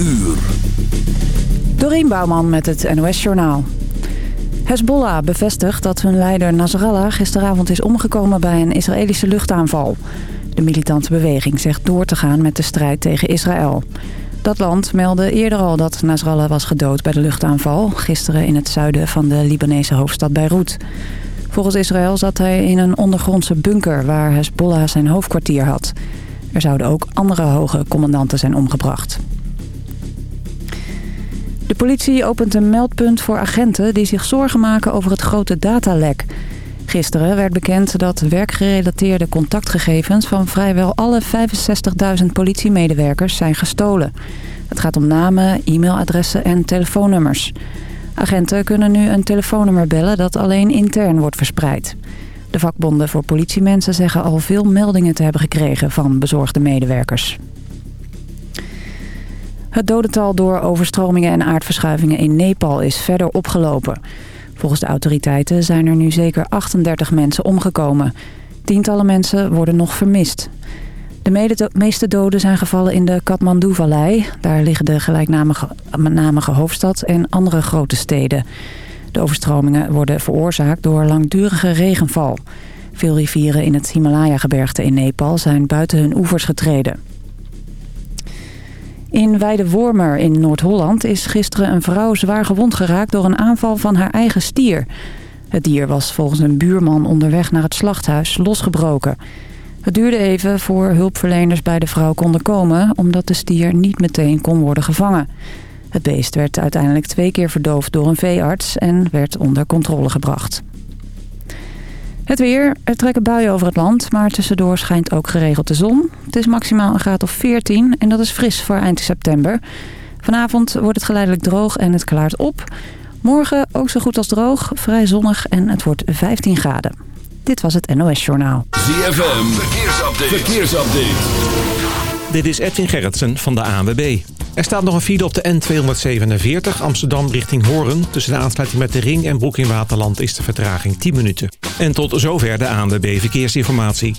uur. Dorien Bouwman met het NOS Journaal. Hezbollah bevestigt dat hun leider Nasrallah gisteravond is omgekomen bij een Israëlische luchtaanval. De militante beweging zegt door te gaan met de strijd tegen Israël. Dat land meldde eerder al dat Nasrallah was gedood bij de luchtaanval... gisteren in het zuiden van de Libanese hoofdstad Beirut. Volgens Israël zat hij in een ondergrondse bunker waar Hezbollah zijn hoofdkwartier had. Er zouden ook andere hoge commandanten zijn omgebracht. De politie opent een meldpunt voor agenten die zich zorgen maken over het grote datalek. Gisteren werd bekend dat werkgerelateerde contactgegevens van vrijwel alle 65.000 politiemedewerkers zijn gestolen. Het gaat om namen, e-mailadressen en telefoonnummers. Agenten kunnen nu een telefoonnummer bellen dat alleen intern wordt verspreid. De vakbonden voor politiemensen zeggen al veel meldingen te hebben gekregen van bezorgde medewerkers. Het dodental door overstromingen en aardverschuivingen in Nepal is verder opgelopen. Volgens de autoriteiten zijn er nu zeker 38 mensen omgekomen. Tientallen mensen worden nog vermist. De meeste doden zijn gevallen in de Kathmandu-vallei. Daar liggen de gelijknamige hoofdstad en andere grote steden. De overstromingen worden veroorzaakt door langdurige regenval. Veel rivieren in het Himalaya-gebergte in Nepal zijn buiten hun oevers getreden. In Weidewormer in Noord-Holland is gisteren een vrouw zwaar gewond geraakt door een aanval van haar eigen stier. Het dier was volgens een buurman onderweg naar het slachthuis losgebroken. Het duurde even voor hulpverleners bij de vrouw konden komen... omdat de stier niet meteen kon worden gevangen. Het beest werd uiteindelijk twee keer verdoofd door een veearts... en werd onder controle gebracht. Het weer. Er trekken buien over het land, maar tussendoor schijnt ook geregeld de zon. Het is maximaal een graad of 14 en dat is fris voor eind september. Vanavond wordt het geleidelijk droog en het klaart op. Morgen ook zo goed als droog, vrij zonnig en het wordt 15 graden. Dit was het NOS Journaal. ZFM, verkeersupdate. verkeersupdate. Dit is Edwin Gerritsen van de ANWB. Er staat nog een file op de N247 Amsterdam richting Hoorn. Tussen de aansluiting met de Ring en Broek in Waterland is de vertraging 10 minuten. En tot zover de ANWB Verkeersinformatie.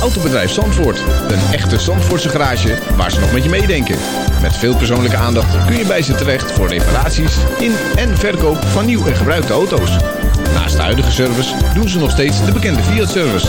Autobedrijf Zandvoort. Een echte Zandvoortse garage waar ze nog met je meedenken. Met veel persoonlijke aandacht kun je bij ze terecht voor reparaties in en verkoop van nieuw en gebruikte auto's. Naast de huidige service doen ze nog steeds de bekende Fiat-service.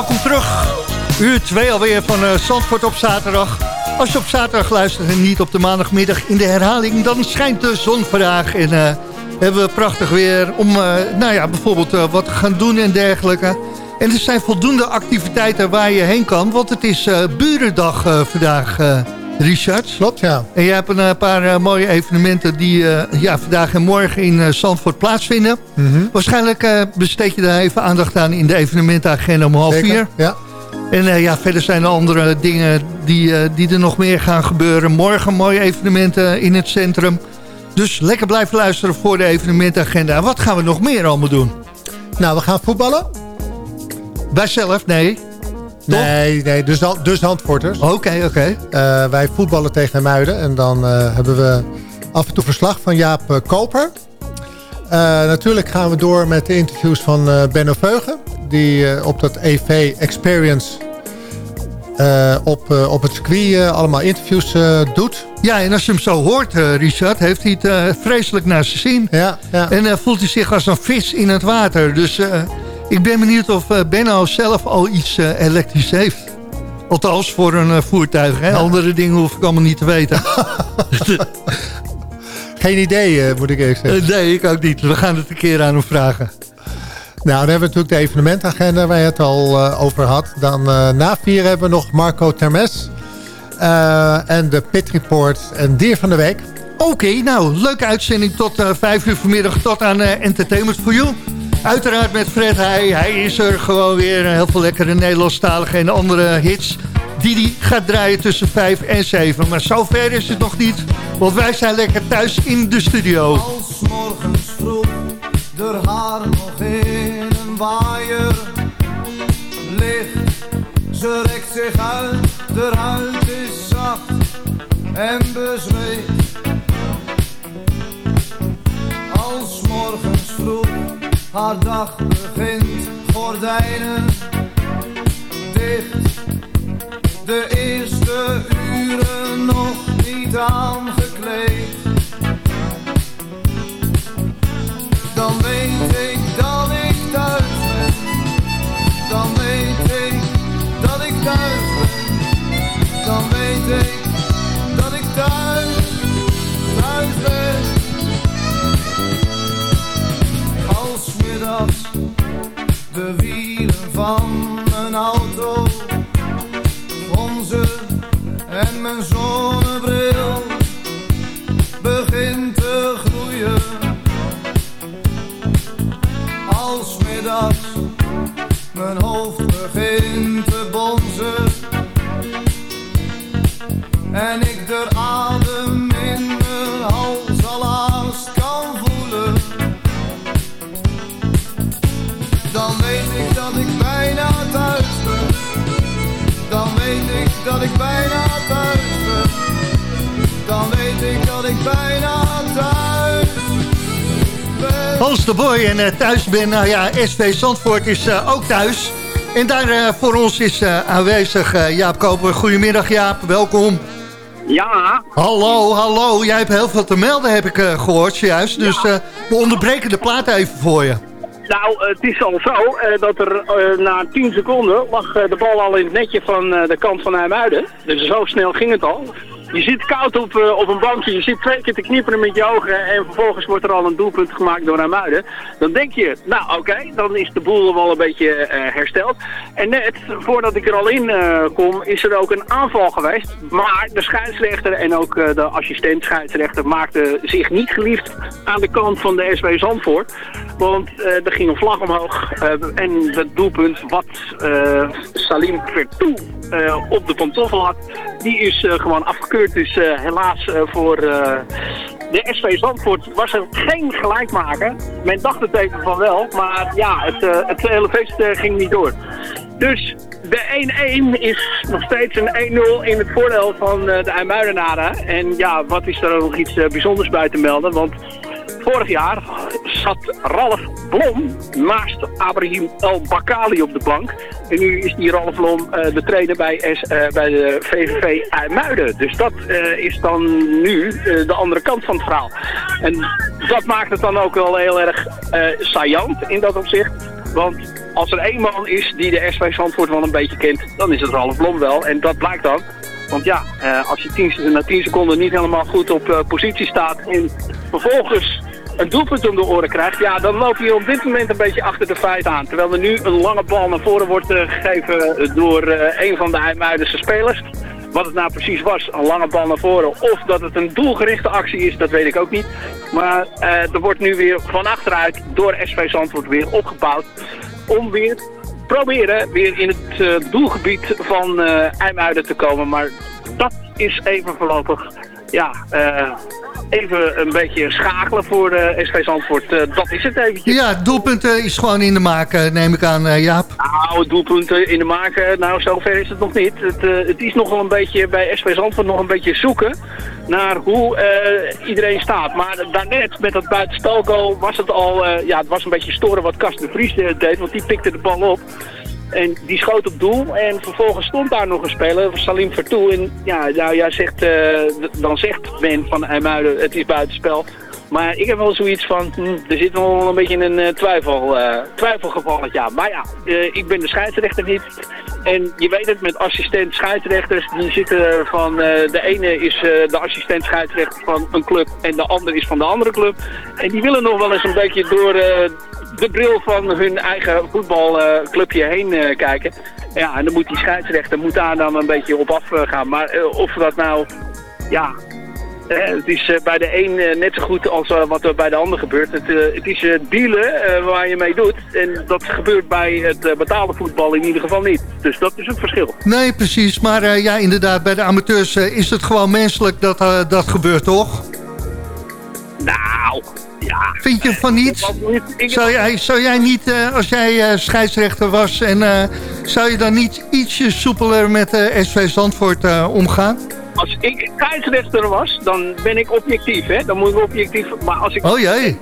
Welkom terug. Uur twee alweer van uh, op zaterdag. Als je op zaterdag luistert en niet op de maandagmiddag in de herhaling... dan schijnt de zon vandaag en uh, hebben we prachtig weer... om uh, nou ja, bijvoorbeeld wat te gaan doen en dergelijke. En er zijn voldoende activiteiten waar je heen kan... want het is Burendag vandaag, Richard. Klopt, ja. En jij hebt een paar mooie evenementen... die ja, vandaag en morgen in Zandvoort plaatsvinden. Mm -hmm. Waarschijnlijk besteed je daar even aandacht aan... in de evenementenagenda om half vier. ja. En uh, ja, verder zijn er andere dingen die, uh, die er nog meer gaan gebeuren. Morgen mooie evenementen in het centrum. Dus lekker blijven luisteren voor de evenementagenda. Wat gaan we nog meer allemaal doen? Nou, we gaan voetballen. Wij zelf? Nee. Nee, nee dus, dus handvorters. Oké, oké. Okay. Uh, wij voetballen tegen Muiden. En dan hebben we af en toe verslag van Jaap Koper. natuurlijk gaan we door met de interviews van Benno Veugen die op dat EV Experience uh, op, uh, op het circuit allemaal interviews doet. Ja, en als je hem zo hoort, Richard, heeft hij het vreselijk naar zijn zin. Ja, ja. En voelt hij zich als een vis in het water. Dus ik ben benieuwd of Benno zelf al iets elektrisch heeft. Althans, voor een voertuig. Hè? Andere dingen hoef ik allemaal niet te weten. Geen idee, moet ik eerlijk zeggen. nee, ik ook niet. We gaan het een keer aan hem vragen. Nou, dan hebben we natuurlijk de evenementagenda waar je het al uh, over had. Dan uh, na vier hebben we nog Marco Termes. Uh, en de Pit Report en Dier van de Week. Oké, okay, nou, leuke uitzending tot vijf uur vanmiddag tot aan Entertainment for You. Uiteraard met Fred Heij. Hij is er gewoon weer. Heel veel lekkere Nederlandstalige en andere hits. Die hij gaat draaien tussen 5 en 7. Maar zover is het nog niet. Want wij zijn lekker thuis in de studio. Als morgens vroeg de haar nog in een waaier ligt. Ze rekt zich uit, de huid is zacht en bezweet. Als morgens vroeg haar dag begint, gordijnen dicht. De eerste uren nog niet aangekleed dan weet ik dat ik thuis ben. Dan weet ik dat ik thuis ben. Dan weet ik dat ik thuis, en uh, thuis ben, nou ja, SV Zandvoort is uh, ook thuis. En daar uh, voor ons is aanwezig Jaap Koper. Goedemiddag Jaap, welkom. Ja. Hallo, hallo. Jij hebt heel veel te melden, heb ik gehoord zojuist. Dus we onderbreken de plaat even voor je. Nou, het is al zo dat er na 10 seconden lag de bal al in het netje van de kant van IJmuiden. Dus zo snel ging het al. Je zit koud op, uh, op een bankje, je zit twee keer te knipperen met je ogen en vervolgens wordt er al een doelpunt gemaakt door Amuiden. Dan denk je, nou oké, dan is de boel wel een beetje uh, hersteld. En net voordat ik er al in uh, kom, is er ook een aanval geweest. Maar de scheidsrechter en ook de assistent scheidsrechter maakten zich niet geliefd aan de kant van de SW Zandvoort. Want er ging een vlag omhoog en het doelpunt wat Salim Vertoe op de pantoffel had, die is gewoon afgekeurd. Dus helaas uh, voor uh, de SV Zandvoort was er geen gelijkmaker. Men dacht het even van wel, maar ja, het, het hele feest ging niet door. Dus de 1-1 is nog steeds een 1-0 in het voordeel van de IJmuidenaren. En ja, wat is er nog iets bijzonders bij te melden? Want vorig jaar zat Ralf Blom naast Abraham El Bakali op de bank. En nu is die Ralf Blom uh, de trainer bij, S, uh, bij de VVV IJmuiden. Dus dat uh, is dan nu de andere kant van het verhaal. En dat maakt het dan ook wel heel erg saillant in dat opzicht. Want als er één man is die de SV Zandvoort wel een beetje kent, dan is het Ralf Blom wel. En dat blijkt dan. Want ja, eh, als je tien, na 10 seconden niet helemaal goed op positie staat en vervolgens een doelpunt om de oren krijgt, ja, dan loop je op dit moment een beetje achter de feiten aan. Terwijl er nu een lange bal naar voren wordt uh, gegeven door een van de IJmuidense spelers. Wat het nou precies was, een lange bal naar voren, of dat het een doelgerichte actie is, dat weet ik ook niet. Maar er wordt nu weer van achteruit door SV Zandvoort weer opgebouwd om weer proberen weer in het doelgebied van uh, IJmuiden te komen. Maar dat is even voorlopig ja, uh, even een beetje schakelen voor de SV Zandvoort. dat is het eventjes. Ja, doelpunten is gewoon in de maak, neem ik aan, Jaap. Nou, doelpunten in de maak, nou zover is het nog niet. Het, het is nog wel een beetje bij SV Zandvoort nog een beetje zoeken naar hoe uh, iedereen staat. Maar daarnet met dat buitenspelgoal was het al, uh, ja, het was een beetje storen wat Kast de Vries deed, want die pikte de bal op. En die schoot op doel en vervolgens stond daar nog een speler, Salim Vertoe. En ja, nou, jij zegt, uh, dan zegt men van IJmuiden, het is buitenspel. Maar ik heb wel zoiets van, hm, er zit wel een beetje een uh, twijfel, uh, twijfelgevalletje aan. Maar ja, uh, ik ben de scheidsrechter niet. En je weet het, met assistent scheidsrechters, die zitten van, de ene is de assistent scheidsrechter van een club en de ander is van de andere club. En die willen nog wel eens een beetje door de bril van hun eigen voetbalclubje heen kijken. Ja, en dan moet die scheidsrechter moet daar dan een beetje op afgaan. Maar of dat nou ja, eh, het is eh, bij de een eh, net zo goed als wat er bij de ander gebeurt. Het, het is dealen waar je mee doet. En dat gebeurt bij het betaalde voetbal in ieder geval niet. Dus dat is het verschil. Nee, precies. Maar ja, inderdaad, bij de amateurs is het gewoon menselijk dat dat gebeurt, toch? Nou, ja. Vind je van niet? Zou jij, zou jij niet, als jij scheidsrechter was... en zou je dan niet ietsje soepeler met SV Zandvoort omgaan? als ik scheidsrechter was, dan ben ik objectief, hè. Dan moet ik objectief... Maar als ik... Oh jee.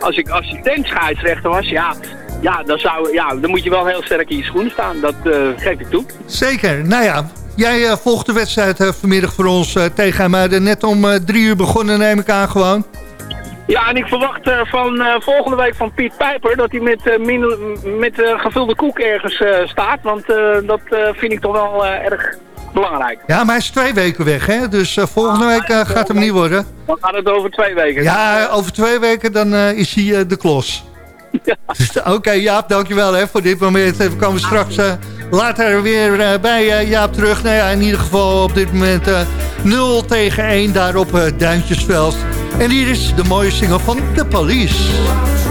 Als ik assistent scheidsrechter was, ja... Ja, dan, zou, ja, dan moet je wel heel sterk in je schoenen staan. Dat geef ik toe. Zeker. Nou ja, jij uh, volgt de wedstrijd uh, vanmiddag voor ons tegen Muiden. Net om drie uur begonnen, neem ik aan gewoon. Ja, en ik verwacht van volgende week van Piet Pijper dat hij met, met gevulde koek ergens staat. Want dat vind ik toch wel erg belangrijk. Ja, maar hij is twee weken weg, hè? Dus volgende week uh, gaat hem niet worden. Dan gaat het over twee weken. Ja, over twee weken dan is hij de klos. Ja. Oké, okay, Jaap, dankjewel hè, voor dit moment. We komen straks later weer bij Jaap terug. Nou ja, in ieder geval op dit moment 0 tegen 1 daar op Duintjesveld. En hier is de mooie single van The Police.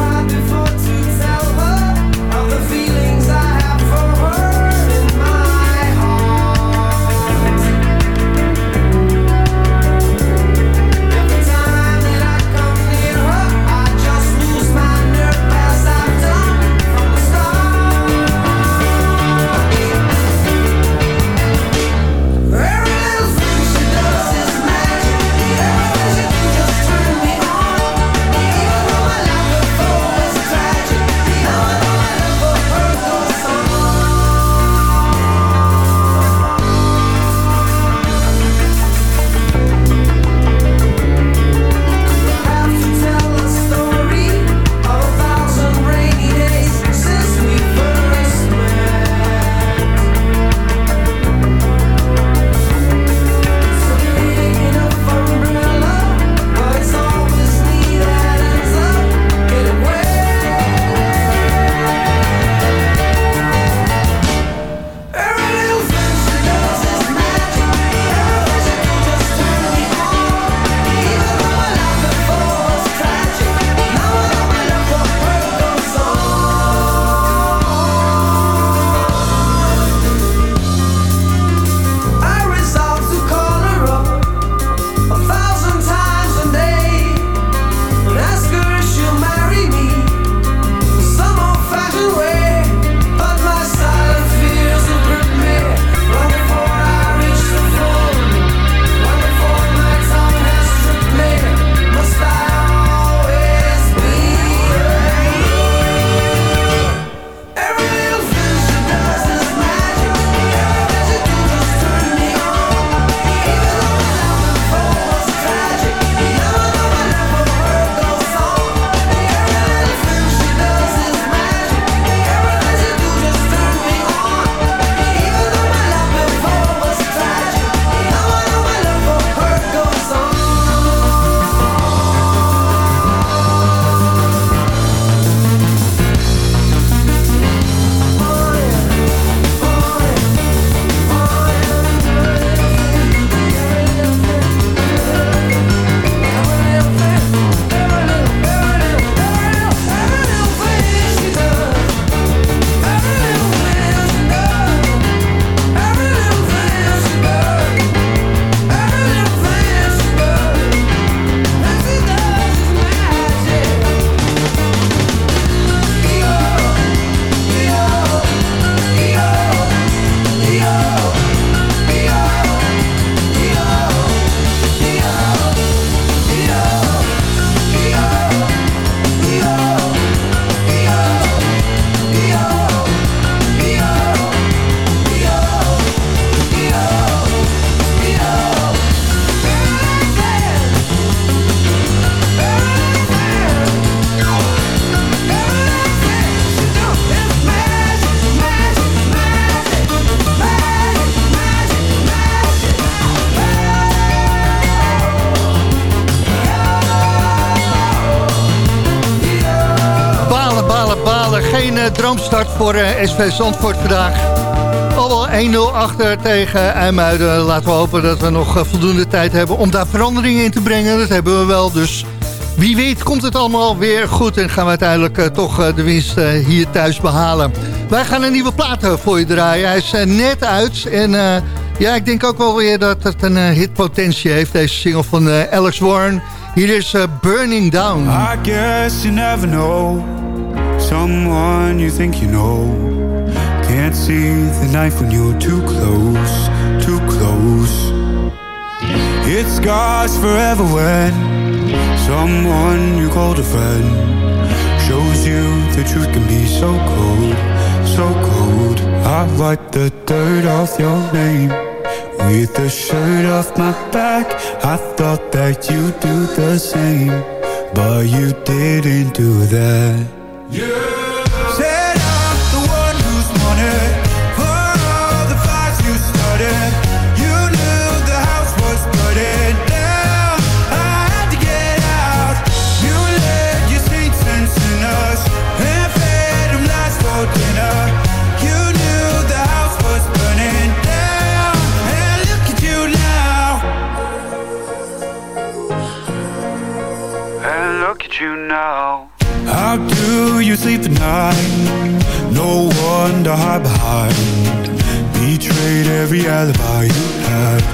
Droomstart voor SV Zandvoort vandaag. Al wel 1-0 achter tegen IJmuiden. Laten we hopen dat we nog voldoende tijd hebben om daar veranderingen in te brengen. Dat hebben we wel, dus wie weet komt het allemaal weer goed... en gaan we uiteindelijk toch de winst hier thuis behalen. Wij gaan een nieuwe plaat voor je draaien. Hij is net uit en ja, ik denk ook wel weer dat het een hitpotentie heeft... deze single van Alex Warren... Hier is Burning Down. I guess you never know someone you think you know. Can't see the knife when you're too close, too close. It scars forever when someone you called a friend shows you the truth can be so cold, so cold. I wipe the dirt off your name with the shirt off my back I thought that you'd do the same But you didn't do that yeah. Hide behind. Betrayed every alibi you had,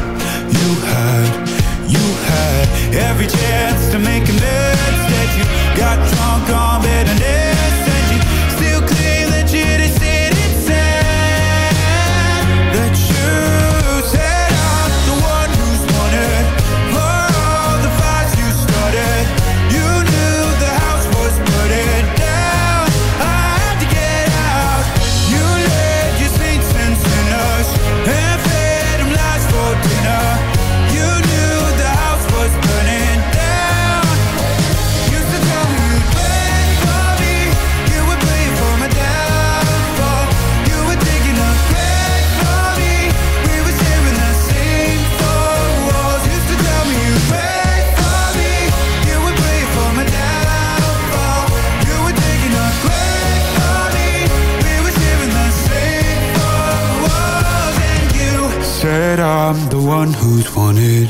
one who's wanted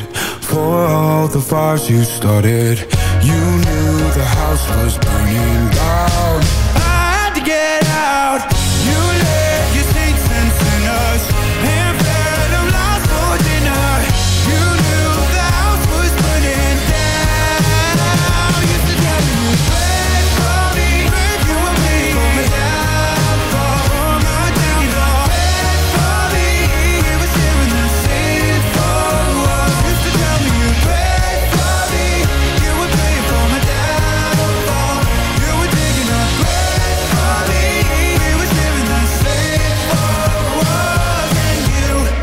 For all the fires you started. You knew the house was burning down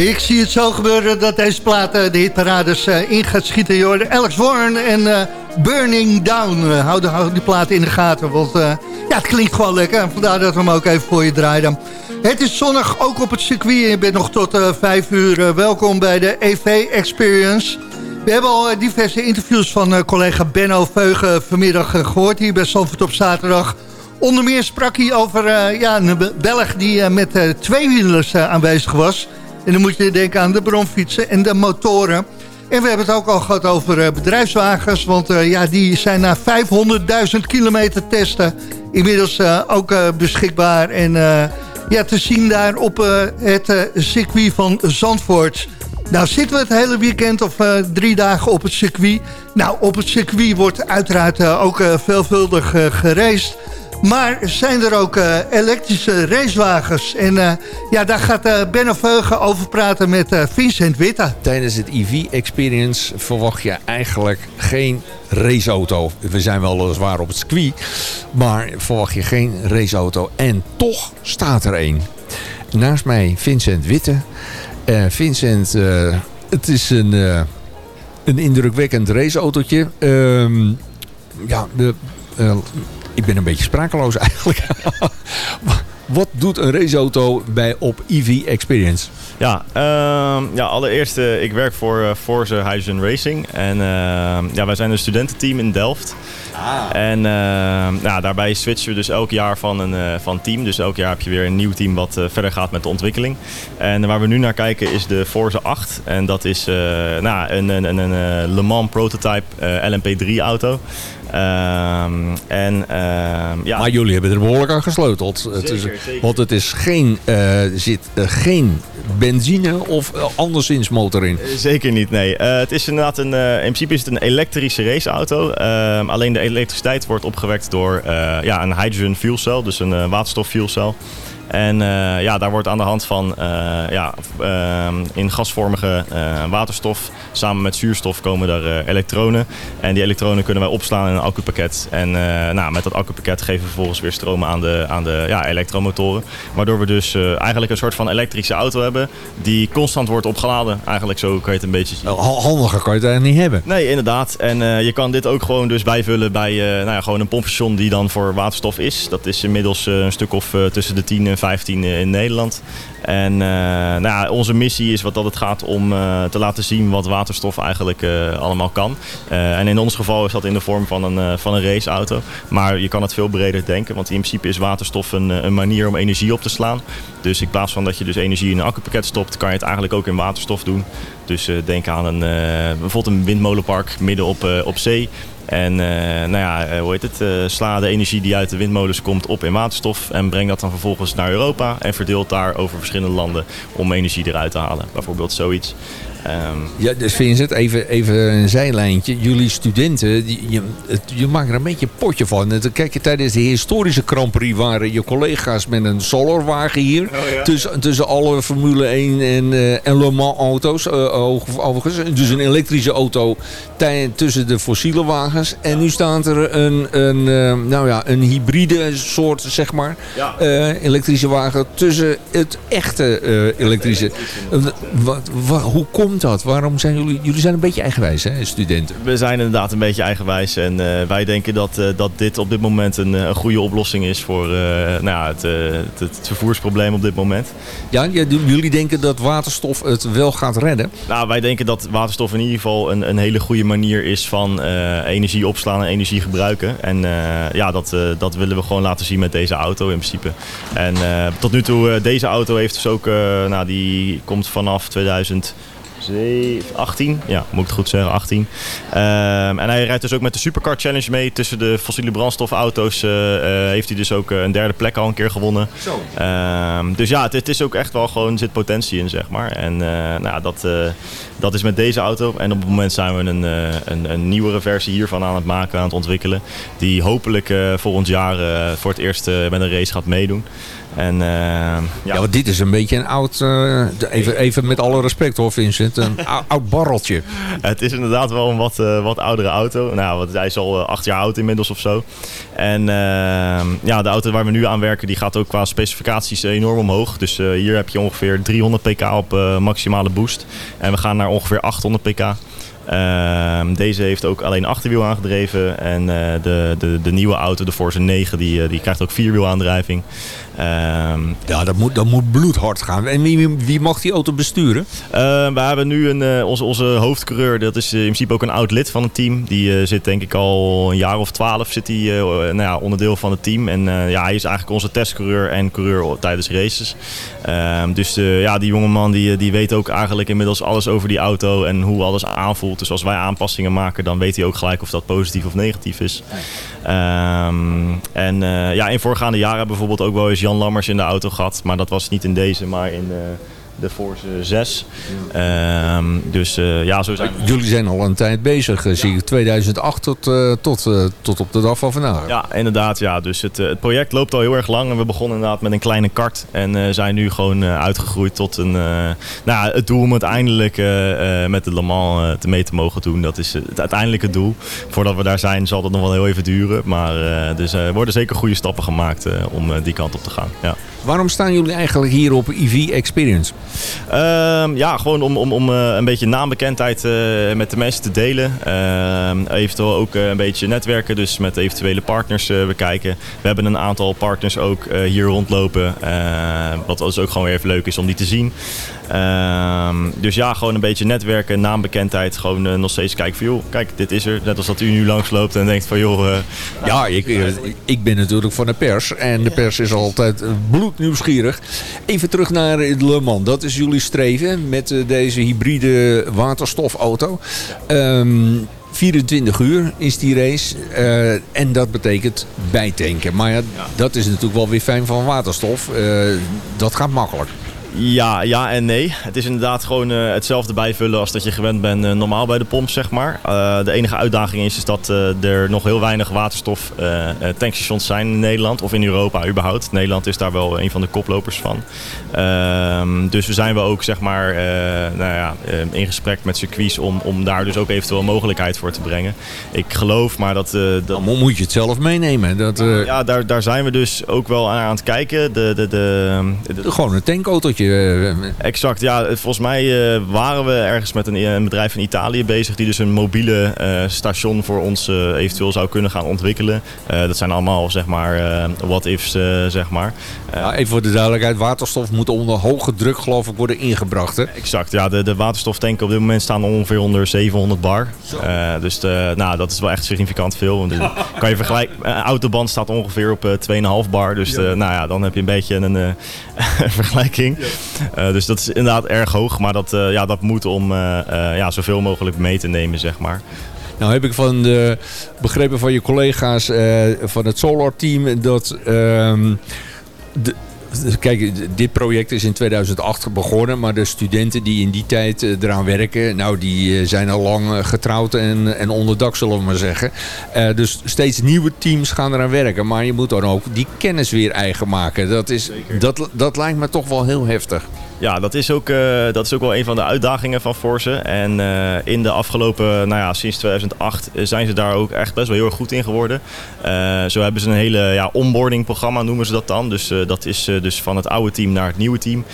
Ik zie het zo gebeuren dat deze plaat uh, de hitparades uh, in gaat schieten. Alex Warren en uh, Burning Down. Houd, houd, die plaat in de gaten, want ja, het klinkt gewoon lekker. Vandaar dat we hem ook even voor je draaiden. Het is zonnig, ook op het circuit. Je bent nog tot vijf uur welkom bij de EV Experience. We hebben al diverse interviews van collega Benno Veugen vanmiddag gehoord... hier bij Zandvoort op zaterdag... Onder meer sprak hij over ja, een Belg die met uh, tweewielers aanwezig was. En dan moet je denken aan de bromfietsen en de motoren. En we hebben het ook al gehad over uh, bedrijfswagens. Want uh, ja, die zijn na 500.000 kilometer testen inmiddels uh, ook beschikbaar. En ja, te zien daar op het circuit van Zandvoort. Nou zitten we het hele weekend of drie dagen op het circuit. Nou, op het circuit wordt uiteraard ook veelvuldig gereisd. Maar zijn er ook uh, elektrische racewagens? En uh, ja, daar gaat uh, Benno Veugen over praten met Vincent Witte. Tijdens het EV Experience verwacht je eigenlijk geen raceauto. We zijn wel zwaar op het circuit, maar verwacht je geen raceauto. En toch staat er één. Naast mij Vincent Witte. Vincent, het is een, een indrukwekkend raceautootje. Ehm, ja, de ik ben een beetje sprakeloos eigenlijk. Wat doet een raceauto bij op EV Experience? Ja, ehm, ja allereerst, uh, ik werk voor uh, Forza Hydrogen Racing. En uh, ja, wij zijn een studententeam in Delft. Ah. En ja, daarbij switchen we dus elk jaar van een van team. Dus elk jaar heb je weer een nieuw team wat verder gaat met de ontwikkeling. En waar we nu naar kijken is de Forza 8. En dat is nou, een, een, een, een Le Mans prototype LMP3 auto. Um, en, um, ja. Maar jullie hebben er behoorlijk aan gesleuteld. Zeker, het is, zeker. Want het is geen, uh, zit uh, geen benzine of uh, anderszins motor in. Zeker niet, nee. het is inderdaad een, in principe is het een elektrische raceauto. Ehm, alleen de elektriciteit wordt opgewekt door ja, een hydrogen fuel cell, dus een waterstof fuel cell. En uh, ja, daar wordt aan de hand van uh, ja, uh, in gasvormige waterstof samen met zuurstof komen er elektronen. En die elektronen kunnen wij opslaan in een accupakket. En nou, met dat accupakket geven we vervolgens weer stromen aan de, aan de ja, elektromotoren. Waardoor we dus eigenlijk een soort van elektrische auto hebben die constant wordt opgeladen. Eigenlijk zo kan je het een beetje zien. Handiger kan je het eigenlijk niet hebben. Nee, inderdaad. En je kan dit ook gewoon dus bijvullen bij nou ja, gewoon een pompstation die dan voor waterstof is. Dat is inmiddels een stuk of tussen de 10 en 15 in Nederland. En uh, nou ja, onze missie is wat dat het gaat om uh, te laten zien wat waterstof eigenlijk uh, allemaal kan. en in ons geval is dat in de vorm van een, van een raceauto. Maar je kan het veel breder denken, want in principe is waterstof een, een manier om energie op te slaan. Dus in plaats van dat je dus energie in een accupakket stopt, kan je het eigenlijk ook in waterstof doen. Dus denk aan een, bijvoorbeeld een windmolenpark midden op, op zee. En uh, nou ja, hoe heet het? Uh, sla de energie die uit de windmolens komt op in waterstof. En breng dat dan vervolgens naar Europa. En verdeelt daar over verschillende landen om energie eruit te halen. Bijvoorbeeld zoiets. Um, ja, dus Vincent, even, even een zijlijntje. Jullie studenten, die, je, het, je maakt er een beetje een potje van. Kijk je tijdens de historische Grand Prix waren je collega's met een solarwagen hier. Oh, ja. tussen, tussen alle Formule 1 en, uh, en Le Mans auto's. Uh, overigens. Dus een elektrische auto tussen de fossiele wagens. En nu staat er een, een, uh, nou ja, een hybride soort, zeg maar, ja. elektrische wagen tussen het echte elektrische. Wat, wat, hoe komt dat? Waarom zijn jullie... Jullie zijn een beetje eigenwijs, hè, studenten? We zijn inderdaad een beetje eigenwijs. En uh, wij denken dat, uh, dat dit op dit moment een, een goede oplossing is voor nou ja, het, het, het, vervoersprobleem op dit moment. Ja, jullie denken dat waterstof het wel gaat redden? Nou, wij denken dat waterstof in ieder geval een, een hele goede manier is van energie opslaan en energie gebruiken. En ja, dat, dat willen we gewoon laten zien met deze auto in principe. En tot nu toe, deze auto heeft dus ook, nou, die komt vanaf 2000... 18. Ja, moet ik het goed zeggen, 18. Um, ehm, en hij rijdt dus ook met de Supercar Challenge mee. Tussen de fossiele brandstofauto's uh, uh, heeft hij dus ook een derde plek al een keer gewonnen. Zo. Um, dus ja, het, het, is ook echt wel gewoon, zit potentie in, zeg maar. En uh, nou, dat, dat is met deze auto. En op het moment zijn we een, een, een, nieuwere versie hiervan aan het maken, aan het ontwikkelen. Die hopelijk volgend jaar voor het eerst met een race gaat meedoen. En, uh, ja. ja, want dit is een beetje een oud, uh, even, even met alle respect hoor Vincent, een oud barreltje. Het is inderdaad wel een wat, uh, wat oudere auto. Nou, want hij is al acht jaar oud inmiddels of zo. En ja, de auto waar we nu aan werken, die gaat ook qua specificaties enorm omhoog. Dus hier heb je ongeveer 300 pk op maximale boost. En we gaan naar ongeveer 800 pk. Uh, deze heeft ook alleen achterwiel aangedreven. En uh, de, de, de nieuwe auto, de Force 9, die, die krijgt ook vierwielaandrijving. Um, ja, dat moet, dat moet bloedhard gaan. En wie, wie mag die auto besturen? Uh, we hebben nu een, uh, onze, onze hoofdcoureur, dat is in principe ook een oud lid van het team. Die uh, zit denk ik al een jaar of twaalf zit hij, nou ja, onderdeel van het team. En ja, hij is eigenlijk onze testcoureur en coureur tijdens races. Ehm, dus ja, die jongeman die, die weet ook eigenlijk inmiddels alles over die auto en hoe alles aanvoelt. Dus als wij aanpassingen maken, dan weet hij ook gelijk of dat positief of negatief is. Um, en ja, in voorgaande jaren bijvoorbeeld ook wel eens Jan Lammers in de auto gehad. Maar dat was niet in deze, maar in de, Force 6. Um, dus uh, ja, zo zijn Jullie zijn al een tijd bezig, uh, zie ik. 2008 tot, uh, tot, tot op de dag van vandaag. Ja, inderdaad. Ja. Dus het, het project loopt al heel erg lang. En we begonnen inderdaad met een kleine kart. En zijn nu gewoon uitgegroeid tot een... nou, het doel om uiteindelijk met de Le Mans te mee te mogen doen. Dat is het uiteindelijke doel. Voordat we daar zijn zal dat nog wel heel even duren. Maar dus er worden zeker goede stappen gemaakt om die kant op te gaan. Ja. Waarom staan jullie eigenlijk hier op EV Experience? Ehm, ja, gewoon om, om, om eh, een beetje naambekendheid eh, met de mensen te delen. Ehm, eventueel ook eh, een beetje netwerken, dus met eventuele partners bekijken. We hebben een aantal partners ook hier rondlopen. wat dus ook gewoon weer even leuk is om die te zien. Ehm, dus ja, gewoon een beetje netwerken, naambekendheid. Gewoon eh, nog steeds kijken van joh, kijk, dit is er. Net als dat u nu langsloopt en denkt van joh... eh, Ja, ik, ik ben natuurlijk van de pers. En de pers is altijd eh, bloednieuwsgierig. Even terug naar Le Mans. Dat is jullie streven met eh, deze hybride waterstofauto. Ehm 24 uur is die race. Eh, en dat betekent bijtanken. Maar ja, dat is natuurlijk wel weer fijn van waterstof. Eh, dat gaat makkelijk. Ja, ja en nee. Het is inderdaad gewoon eh, hetzelfde bijvullen als dat je gewend bent eh, normaal bij de pomp, zeg maar. Eh, de enige uitdaging is, is dat er nog heel weinig waterstof tankstations zijn in Nederland of in Europa überhaupt. Nederland is daar wel een van de koplopers van. Ehm, dus we zijn wel ook zeg maar nou ja, in gesprek met circuits om, om daar dus ook eventueel een mogelijkheid voor te brengen. Ik geloof maar dat... dat Dan moet je het zelf meenemen. Dat, ja, daar, daar zijn we dus ook wel aan, aan het kijken. De, de, de, de- Gewoon een tankautootje. Eh, Exact, ja. Volgens mij eh, waren we ergens met een, een bedrijf in Italië bezig... die dus een mobiele eh, station voor ons eventueel zou kunnen gaan ontwikkelen. Dat zijn allemaal, zeg maar, what-ifs, zeg maar. Ja, even voor de duidelijkheid. Waterstof moet onder hoge druk geloof ik worden ingebracht. Hè? Exact, ja. De, de waterstoftanken op dit moment staan ongeveer onder 700 bar. Dus de, nou, dat is wel echt significant veel. Want de- kan je vergelijken, een autoband staat ongeveer op eh 2,5 bar. Dus nou ja, dan heb je een beetje een vergelijking. Eh, dus dat is inderdaad erg hoog. Maar dat, eh, ja, dat moet om eh, ja, zoveel mogelijk mee te nemen, zeg maar. Nou heb ik van de, begrepen van je collega's van het Solar Team dat... ehm, de, Kijk, dit project is in 2008 begonnen, maar de studenten die in die tijd eh, eraan werken, nou die eh, zijn al lang eh, getrouwd en, en onderdak zullen we maar zeggen. Dus steeds nieuwe teams gaan eraan werken, maar je moet dan ook die kennis weer eigen maken. Dat, is, dat, dat lijkt me toch wel heel heftig. Ja, dat is, ook, eh, dat is ook wel een van de uitdagingen van Force. En eh, in de afgelopen, nou ja, sinds 2008 eh, zijn ze daar ook echt best wel heel erg goed in geworden. Zo hebben ze een hele ja, onboarding programma, noemen ze dat dan. Dus dat is dus van het oude team naar het nieuwe team.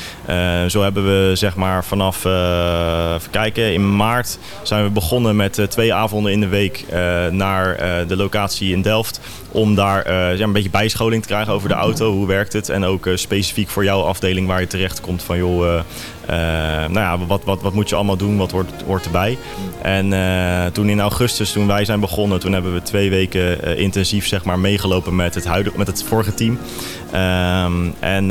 Zo hebben we zeg maar vanaf, even kijken, in maart zijn we begonnen met twee avonden in de week naar de locatie in Delft. Om daar eh, een beetje bijscholing te krijgen over de auto. Hoe werkt het? En ook eh, specifiek voor jouw afdeling waar je terecht komt van joh, eh, nou ja, wat, wat, wat moet je allemaal doen? Wat hoort, hoort erbij? En toen in augustus, toen wij zijn begonnen, toen hebben we twee weken intensief zeg maar, meegelopen met het, huidige, met het vorige team. Ehm, en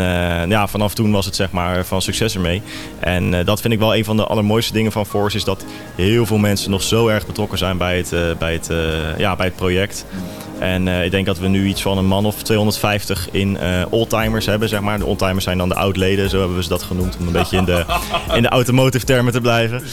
ja, vanaf toen was het zeg maar van succes ermee. En dat vind ik wel een van de allermooiste dingen van Force, is dat heel veel mensen nog zo erg betrokken zijn bij het, bij het, ja, bij het project. En eh, ik denk dat we nu iets van een man of 250 in eh oldtimers hebben, zeg maar. De oldtimers zijn dan de oud-leden, zo hebben we ze dat genoemd, om een beetje in de, in de automotive termen te blijven.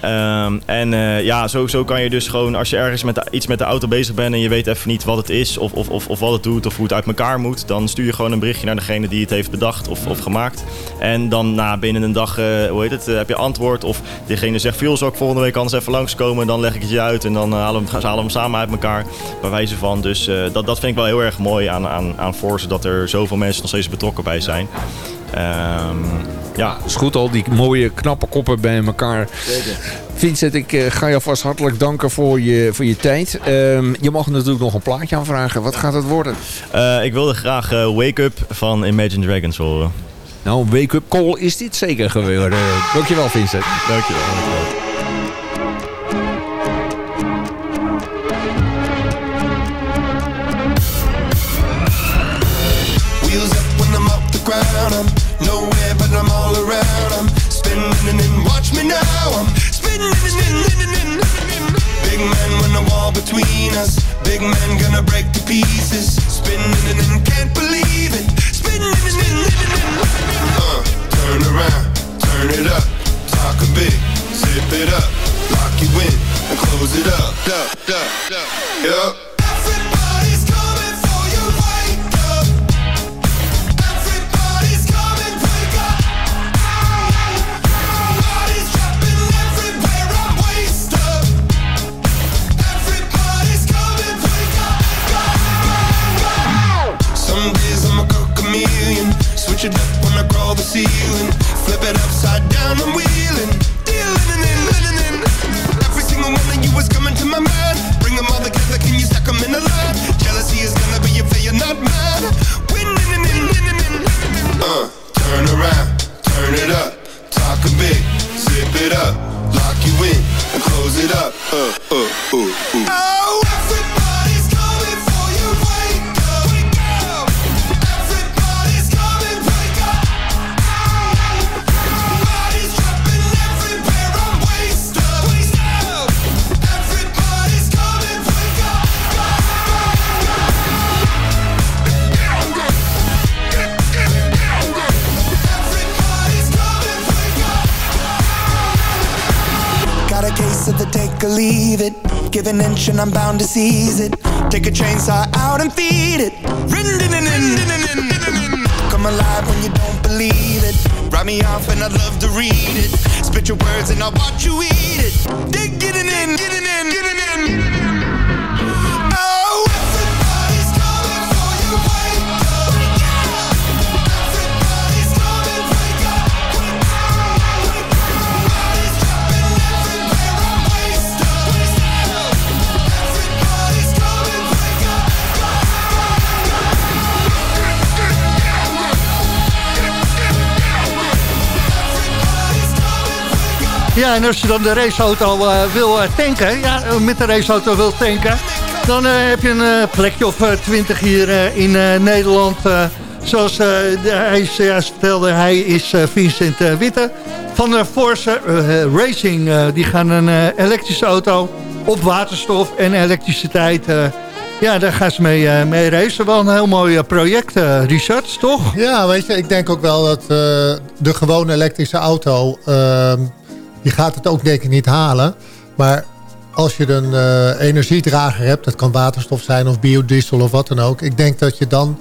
Ehm, en eh, ja, zo, zo kan je dus gewoon, als je ergens met de- iets met de auto bezig bent en je weet even niet wat het is of, of, of, of wat het doet of hoe het uit elkaar moet, dan stuur je gewoon een berichtje naar degene die het heeft bedacht of, of gemaakt. En dan na binnen een dag, hoe heet het, heb je antwoord of diegene zegt, veel zal ik volgende week anders even langskomen, dan leg ik het je uit en dan halen we, hem- halen we hem samen uit elkaar, bij wijze van. Dus eh, dat, dat vind ik wel heel erg mooi aan, aan, aan Force, dat er zoveel mensen nog steeds betrokken bij zijn. Ehm, ja, is goed al, die mooie knappe koppen bij elkaar. Vincent, ik eh, ga je alvast hartelijk danken voor je, voor je tijd. Ehm, je mag natuurlijk nog een plaatje aanvragen. Wat gaat het worden? Eh, ik wilde graag Wake Up van Imagine Dragons horen. Nou, een wake-up call is dit zeker geworden. Dankjewel, Vincent. Dankjewel. dankjewel. Between us. Big man gonna break to pieces. Spinning and can't believe it. Spinning and. Uh, turn around, turn it up. Talk a bit, zip it up. Lock you in and close it up. Yup. Bound to seize it. Take a chainsaw out and feed it. Come alive when you don't believe it. Write me off and I'd love to read it. Spit your words and I'll watch you eat it. Dig it in, get it in, get it in. Ja, en als je dan de raceauto eh, wil eh, tanken, ja, eh, met de raceauto wil tanken... dan heb je een plekje of twintig hier in Nederland. zoals de, hij zojuist vertelde, hij is Vincent Witte van de Force Racing. Die gaan een elektrische auto op waterstof en elektriciteit... ja, daar gaan ze mee, mee racen. Wel een heel mooi project, Richard, toch? Ja, weet je, ik denk ook wel dat de gewone elektrische auto... die gaat het ook denk ik niet halen. Maar als je een eh, energiedrager hebt... dat kan waterstof zijn of biodiesel of wat dan ook... ik denk dat je dan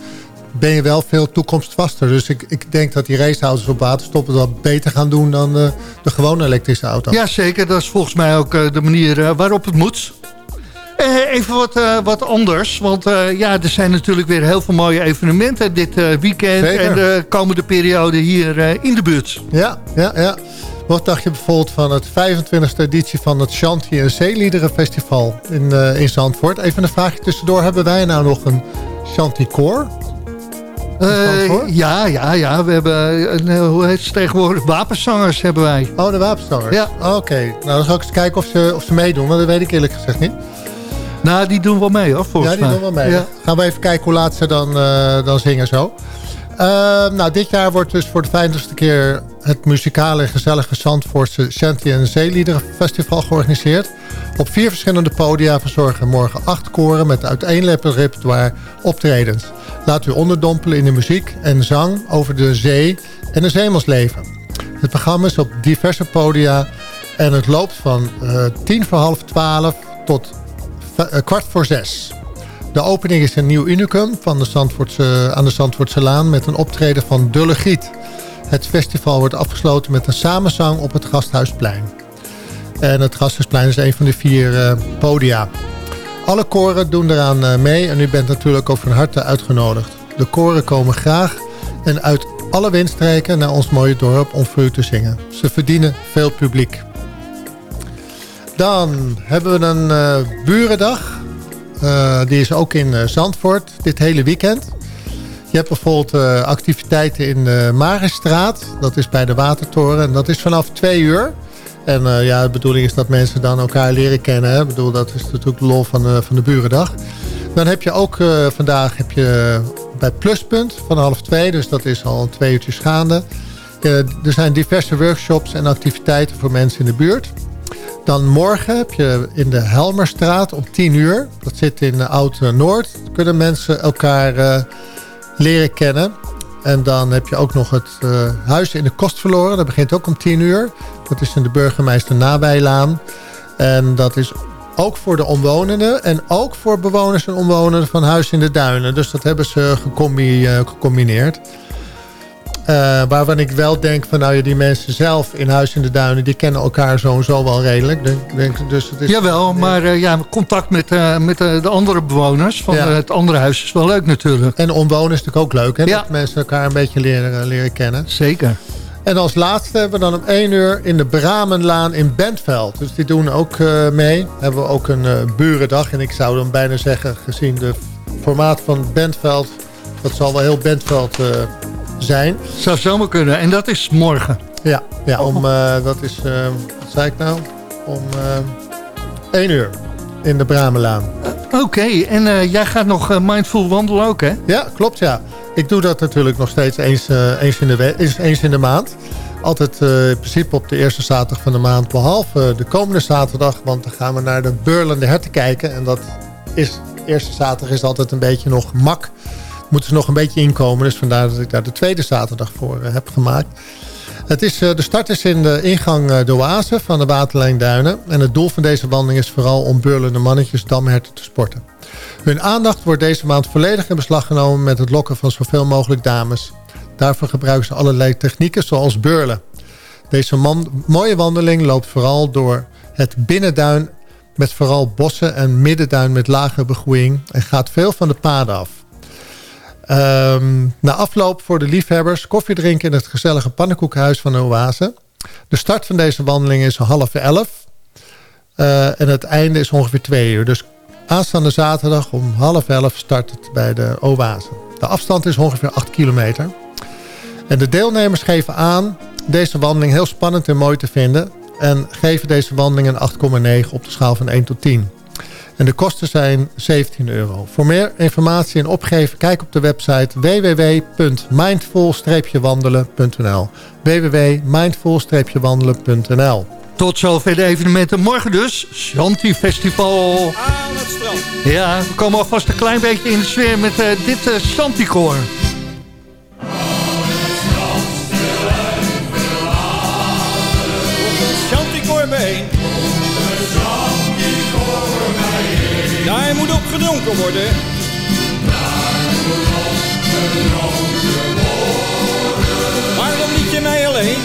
ben je wel veel toekomstvaster. Dus ik, ik denk dat die raceauto's op waterstof het wel beter gaan doen... dan eh, de gewone elektrische auto. Ja, zeker. Dat is volgens mij ook eh, de manier waarop het moet. Even wat, wat anders. Want ja, er zijn natuurlijk weer heel veel mooie evenementen dit weekend... Zeker. en de komende periode hier in de buurt. Ja, ja, ja. Wat dacht je bijvoorbeeld van het 25e editie van het Chanty en Zeeliederenfestival in, eh, in Zandvoort? Even een vraagje tussendoor. Hebben wij nou nog een Chanty Koor? Eh, ja, ja, ja. We hebben, een, eh, hoe heet het tegenwoordig, wapenzangers hebben wij. Oh, de wapenzangers? Ja. Oké, nou dan zal ik eens kijken of ze, of ze meedoen, want dat weet ik eerlijk gezegd niet. Nou, die doen wel mee hoor, volgens ja, die mij. doen wel mee. Ja. Gaan we even kijken hoe laat ze dan, dan zingen zo. Eh, nou, dit jaar wordt dus voor de vijftigste keer het muzikale en gezellige Zandvoortse Shanty en Zeeliederenfestival georganiseerd. Op vier verschillende podia verzorgen morgen acht koren met uiteenlopend repertoire optredens. Laat u onderdompelen in de muziek en zang over de zee en het zeemansleven. Het programma is op diverse podia en het loopt van eh, tien voor half twaalf tot eh, kwart voor zes. De opening is een nieuw unicum van de Zandvoortse, aan de Zandvoortse Laan met een optreden van Dulle Giet. Het festival wordt afgesloten met een samenzang op het Gasthuisplein. En het Gasthuisplein is een van de vier eh, podia. Alle koren doen eraan eh, mee en u bent natuurlijk ook van harte uitgenodigd. De koren komen graag en uit alle windstreken naar ons mooie dorp om voor u te zingen. Ze verdienen veel publiek. Dan hebben we een eh, burendag. Die is ook in Zandvoort dit hele weekend. Je hebt bijvoorbeeld eh, activiteiten in de Marenstraat. Dat is bij de Watertoren. En dat is vanaf twee uur. En eh, ja, de bedoeling is dat mensen dan elkaar leren kennen. Hè. Ik bedoel, dat is natuurlijk de lol van, de- van de Burendag. Dan heb je ook eh, vandaag heb je bij Pluspunt van half twee. Dus dat is al twee uurtjes gaande. Eh, er zijn diverse workshops en activiteiten voor mensen in de buurt. Dan morgen heb je in de Helmerstraat om 10 uur. Dat zit in eh, Oud-Noord. Kunnen mensen elkaar eh, leren kennen. En dan heb je ook nog het eh, Huis in de Kost verloren. Dat begint ook om 10 uur. Dat is in de burgemeester Nabijlaan. En dat is ook voor de omwonenden. En ook voor bewoners en omwonenden van Huis in de Duinen. Dus dat hebben ze eh, gecombineerd. Eh, waarvan ik wel denk van nou ja, die mensen zelf in Huis in de Duinen... die kennen elkaar zo en zo wel redelijk. Denk, denk, dus het is, Jawel, maar eh, ja, contact met, eh, met de andere bewoners van Ja. het andere huis is wel leuk natuurlijk. En omwonen is natuurlijk ook leuk, hè? Ja. Dat mensen elkaar een beetje leren, leren kennen. Zeker. En als laatste hebben we dan om 1 uur in de Bramenlaan in Bentveld. Dus die doen ook mee. Hebben we ook een burendag. En ik zou dan bijna zeggen, gezien de formaat van Bentveld... dat zal wel heel Bentveld zijn. Zou zomaar kunnen. En dat is morgen. Ja, ja om, eh, dat is, eh, wat zei ik nou? Om eh 1 uur in de Bramenlaan. Oké, en jij gaat nog mindful wandelen ook, hè? Ja, klopt ja. Ik doe dat natuurlijk nog steeds eens, eens, in, de eens, eens in de maand. Altijd in principe op de eerste zaterdag van de maand. Behalve de komende zaterdag. Want dan gaan we naar de Beurlende Herten kijken. En dat is, de eerste zaterdag is altijd een beetje nog mak. Moeten ze nog een beetje inkomen. Dus vandaar dat ik daar de tweede zaterdag voor eh, heb gemaakt. Het is, eh, de start is in de ingang eh, de Oase van de Waterlijn Duinen. En het doel van deze wandeling is vooral om beurlende mannetjes damherten te sporten. Hun aandacht wordt deze maand volledig in beslag genomen met het lokken van zoveel mogelijk dames. Daarvoor gebruiken ze allerlei technieken zoals beurlen. Deze mooie wandeling loopt vooral door het binnenduin met vooral bossen en middenduin met lage begroeiing en gaat veel van de paden af. Ehm, na afloop voor de liefhebbers koffie drinken in het gezellige pannenkoekhuis van de Oase. De start van deze wandeling is half elf. Eh, en het einde is ongeveer twee uur. Dus aanstaande zaterdag om half elf start het bij de Oase. De afstand is ongeveer 8 kilometer. En de deelnemers geven aan deze wandeling heel spannend en mooi te vinden. En geven deze wandeling een 8,9 op de schaal van 1 tot 10. En de kosten zijn 17 euro. Voor meer informatie en opgeven kijk op de website www.mindful-wandelen.nl www.mindful-wandelen.nl Tot zover de evenementen. Morgen dus, Shanti Festival. Aan het strand. Ja, we komen alvast een klein beetje in de sfeer met eh, dit uh, Shanti-koor. Daar moet op gedronken worden. Waarom liet je mij alleen?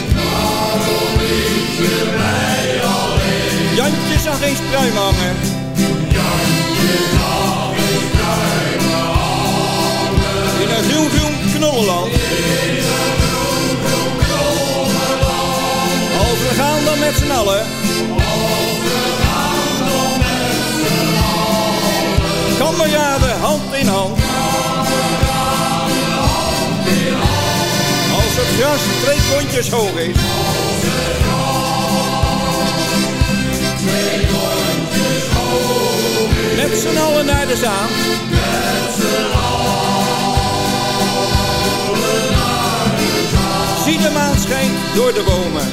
Jantje zag eens pruim hangen. In een groen groen knollenland. Als we gaan dan met z'n allen. Kameraden, hand in hand. Als het gras twee kontjes hoog is. Met z'n allen naar de zaan. Zie de maan schijnt door de bomen.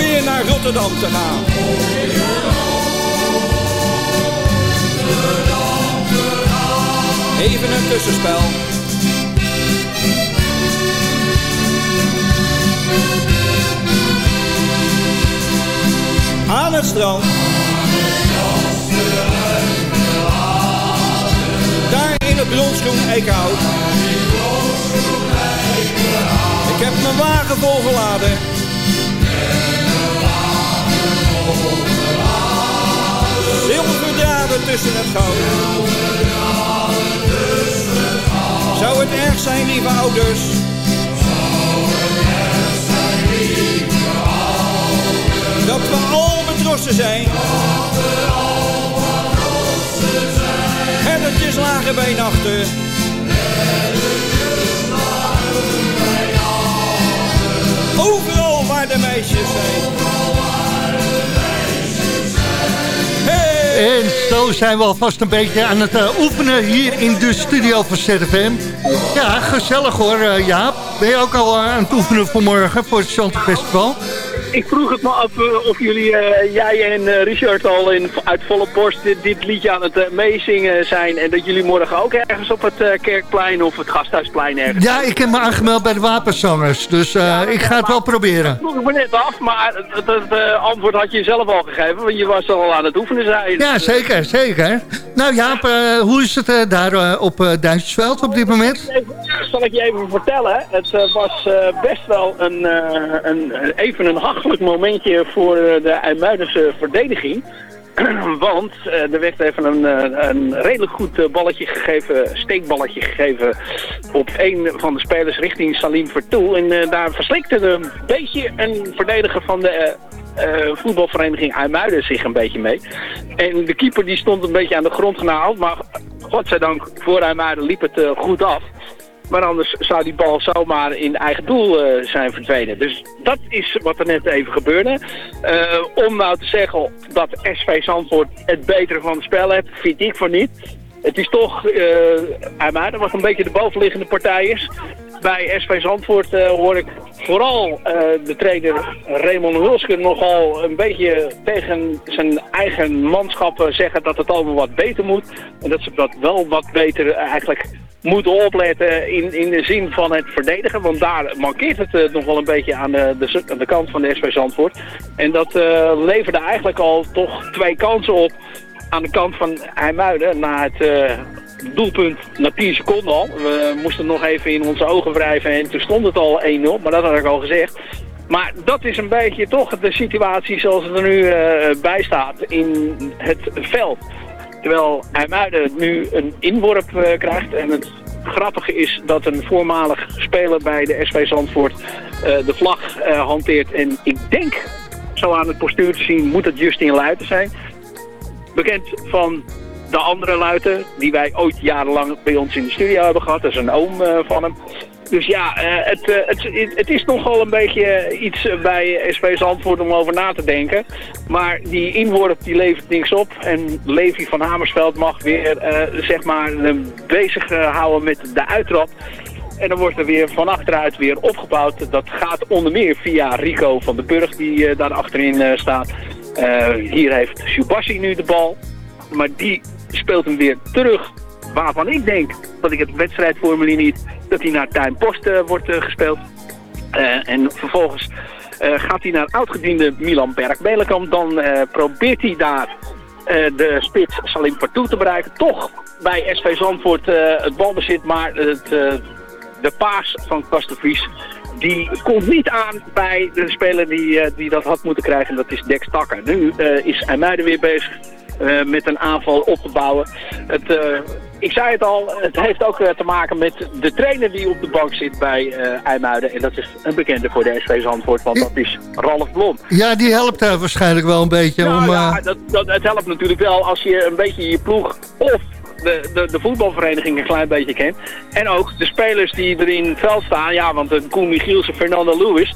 Weer naar Rotterdam te gaan. Even een tussenspel. Aan het strand. Daar in het bronsgroen eikenhout. Ik heb mijn wagen volgeladen. Zilverdraden tussen het goud. Zou het erg zijn, lieve ouders? Dat we al betrossen zijn. Herdertjes lagen bij nachten. Overal waar de meisjes zijn. En zo zijn we alvast een beetje aan het eh, oefenen hier in de studio van ZFM. Ja, gezellig hoor, eh, Jaap. Ben je ook al eh, aan het oefenen voor morgen, voor het Shanti Festival? Ik vroeg het me af eh, of jullie, eh, jij en eh, Richard al in, uit volle borst dit, dit liedje aan het meezingen zijn. En dat jullie morgen ook ergens op het Kerkplein of het Gasthuisplein ergens Ja, ik heb me aangemeld bij de Wapenzangers. Dus ik ga het wel proberen. vroeg ik me net af, maar het, het, het, antwoord had je zelf al gegeven, want je was al aan het oefenen zijn. Ja, zeker, zeker. Nou Jaap, hoe is het daar op uh, Duitsersveld op dit moment? Zal ik je even vertellen, het was best wel een, een, even een hachelijk momentje voor eh, de IJmuidense verdediging. Want eh, er werd even een, eh, een redelijk goed balletje gegeven, steekballetje gegeven op een van de spelers richting Salim Vertoel. En daar verslikte een beetje een verdediger van de voetbalvereniging IJmuiden zich een beetje mee. En de keeper die stond een beetje aan de grond genaald, maar godzijdank voor IJmuiden liep het goed af. Maar anders zou die bal zomaar in eigen doel eh, zijn verdwenen. Dus dat is wat er net even gebeurde. Eh, om nou te zeggen dat SV Zandvoort het betere van het spel heeft, vind ik voor niet. Het is toch, uh, IJmuiden wat een beetje de bovenliggende partij is. Bij SV Zandvoort eh, hoor ik vooral eh, de trainer Raymond Hulske nogal een beetje tegen zijn eigen manschappen zeggen dat het allemaal wat beter moet. En dat ze dat wel wat beter eigenlijk moeten opletten in, in de zin van het verdedigen. Want daar mankeert het eh, nog wel een beetje aan de, de, kant van de SV Zandvoort. En dat leverde eigenlijk al toch twee kansen op aan de kant van IJmuiden na het doelpunt na 10 seconden al. We moesten nog even in onze ogen wrijven en toen stond het al 1-0, maar dat had ik al gezegd. Maar dat is een beetje toch de situatie zoals het er nu eh, bij staat in het veld. Terwijl IJmuiden nu een inworp eh, krijgt en het grappige is dat een voormalig speler bij de SV Zandvoort eh, de vlag hanteert. En ik denk, zo aan het postuur te zien, moet het Justin Luiten zijn bekend van de andere luiten die wij ooit jarenlang bij ons in de studio hebben gehad. Dat is een oom eh, van hem. Dus ja, eh, het, eh, het, het is nogal een beetje iets bij SV Zandvoort om over na te denken. Maar die inworp die levert niks op. En Levi van Hamersveld mag weer eh, zeg maar bezig houden met de uittrap. En dan wordt er weer van achteruit weer opgebouwd. Dat gaat onder meer via Rico van den Burg die daar achterin staat. Hier heeft Subassi nu de bal. Maar die speelt hem weer terug. Waarvan ik denk, dat ik het wedstrijdformulier niet, dat hij naar Tuin Post eh, wordt eh, gespeeld. Eh, en vervolgens gaat hij naar oudgediende Milan Berg-Belenkamp. Dan probeert hij daar de spits Salim Partout te bereiken. Toch bij SV Zandvoort het balbezit, maar het, de paas van Kastevries die komt niet aan bij de speler die, die dat had moeten krijgen. Dat is Dex Takker. Nu eh, is IJmuiden weer bezig met een aanval op te bouwen. Het, eh, ik zei het al, het heeft ook eh, te maken met de trainer die op de bank zit bij eh IJmuiden. En dat is een bekende voor de SV Zandvoort, want dat is Ralf Blom. Ja, die helpt waarschijnlijk wel een beetje. Nou om, ja, eh, dat, dat, het helpt natuurlijk wel als je een beetje je ploeg of de, de, de voetbalvereniging een klein beetje kent. En ook de spelers die er in het veld staan. Ja, want Koen Michiels en Fernando Lewis,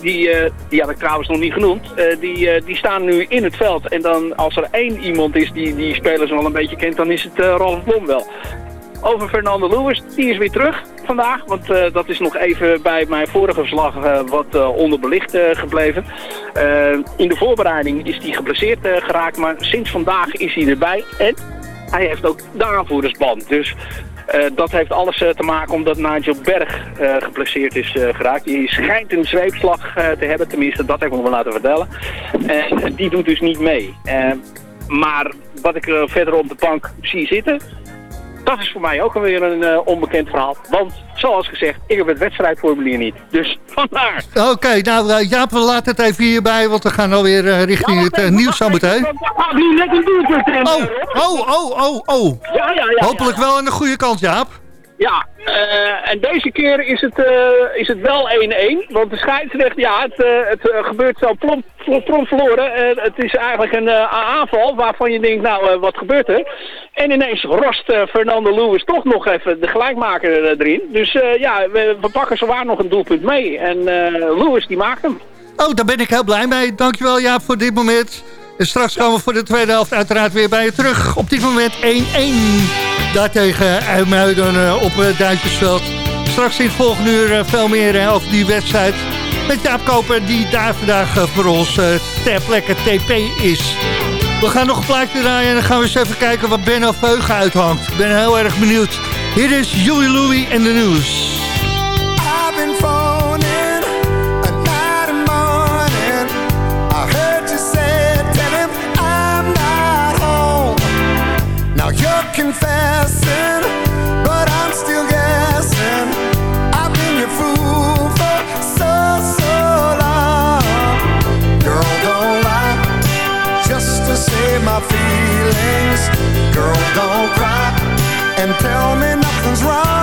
die, eh, die had ik trouwens nog niet genoemd, eh, die, eh, die staan nu in het veld. En dan als er één iemand is die die spelers al een beetje kent, dan is het Ralf Blom wel. Over Fernando Lewis, die is weer terug vandaag. Want dat is nog even bij mijn vorige verslag wat onderbelicht gebleven. In de voorbereiding is hij geblesseerd geraakt, maar sinds vandaag is hij erbij. En hij heeft ook de aanvoerdersband. Dus dat heeft alles eh, te maken omdat Nigel Berg eh, geblesseerd is eh, geraakt. Die schijnt een zweepslag eh, te hebben, tenminste dat heb ik me laten vertellen. En die doet dus niet mee. Eh, maar wat ik eh, verder op de bank zie zitten, dat is voor mij ook alweer een eh, onbekend verhaal. Want, zoals gezegd, ik heb het wedstrijdformulier niet. Dus vandaar. Oké, nou eh, Jaap, we laten het even hierbij, want we gaan alweer eh, richting het nieuws zo meteen. Nu net een doelpunt in. Oh, oh, oh, oh, oh. Ja, ja, ja. Hopelijk wel aan de goede kant, Jaap. Ja, eh, en deze keer is het, eh, is het wel 1-1. Want de scheidsrechter, ja, het, eh, het gebeurt zo plomp, plomp, plomp verloren. Het is eigenlijk een aanval waarvan je denkt, nou, wat gebeurt er? En ineens rost Fernando Lewis toch nog even de gelijkmaker erin. Dus ja, we, we pakken zowaar nog een doelpunt mee. En Lewis die maakt hem. Oh, daar ben ik heel blij mee. Dankjewel Jaap voor dit moment. En straks komen we voor de tweede helft uiteraard weer bij je terug. Op dit moment 1-1. Daartegen IJmuiden uh, op uh, Duitsersveld. Straks in volgende uur uh, veel meer over die wedstrijd. met Jaap Koper die daar vandaag eh, voor ons eh, ter plekke TP is. We gaan nog een plaatje draaien en dan gaan we eens even kijken wat Benno Veugen uithangt. Ik ben heel erg benieuwd. Hier is Joey Louie en de nieuws. Confessing, but I'm still guessing. I've been your fool for so, so long. Girl, don't lie, just to save my feelings. Girl, don't cry and tell me nothing's wrong.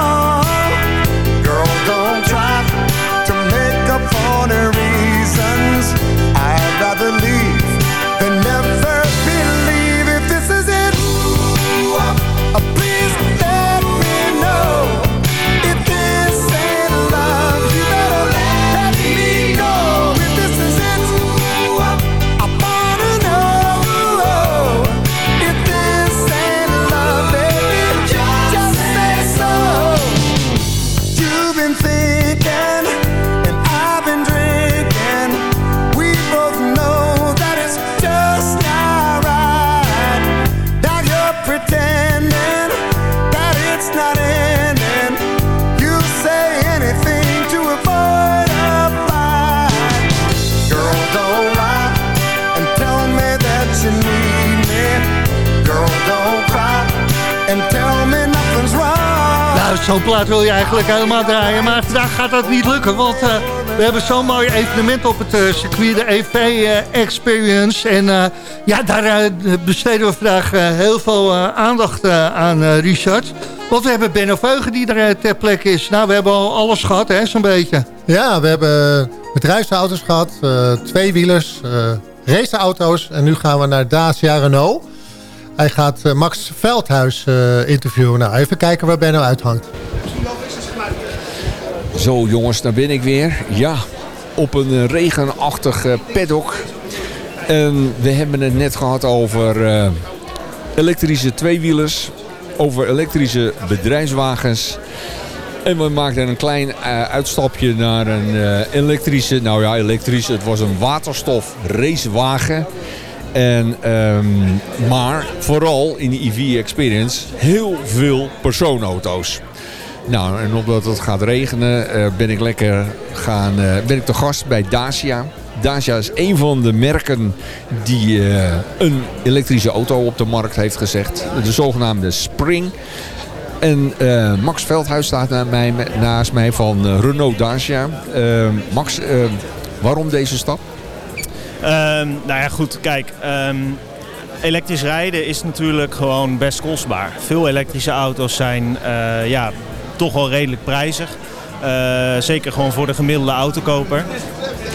Nou, zo'n plaat wil je eigenlijk helemaal draaien. Maar vandaag gaat dat niet lukken, want eh, we hebben zo'n mooi evenement op het eh, circuit, de EV eh, Experience. En ja, daar besteden we vandaag heel veel aandacht aan, Richard. Want we hebben Benno Veugen die er ter plekke is. Nou, we hebben al alles gehad, hè, zo'n beetje. Ja, we hebben bedrijfsauto's gehad, eh, tweewielers, raceauto's. En nu gaan we naar Dacia Renault. Hij gaat eh, Max Veldhuis eh, interviewen. Nou, even kijken waar Benno uithangt. Zo jongens, daar ben ik weer. Ja, op een regenachtig eh, paddock. En we hebben het net gehad over eh, elektrische tweewielers. Over elektrische bedrijfswagens. En we maakten een klein uitstapje naar een elektrische, nou ja elektrisch, het was een waterstof racewagen. En, ehm, maar vooral in de EV Experience heel veel personenauto's. Nou, en omdat het gaat regenen, eh, ben ik lekker gaan, eh, ben ik te gast bij Dacia. Dacia is een van de merken die eh, een elektrische auto op de markt heeft gezegd. De zogenaamde Spring. En Max Veldhuis staat mij, naast mij van Renault Dacia. Max, waarom deze stap? Ehm, nou ja, goed, kijk. ehm, elektrisch rijden is natuurlijk gewoon best kostbaar. Veel elektrische auto's zijn eh, ja, toch wel redelijk prijzig. Eh, zeker gewoon voor de gemiddelde autokoper.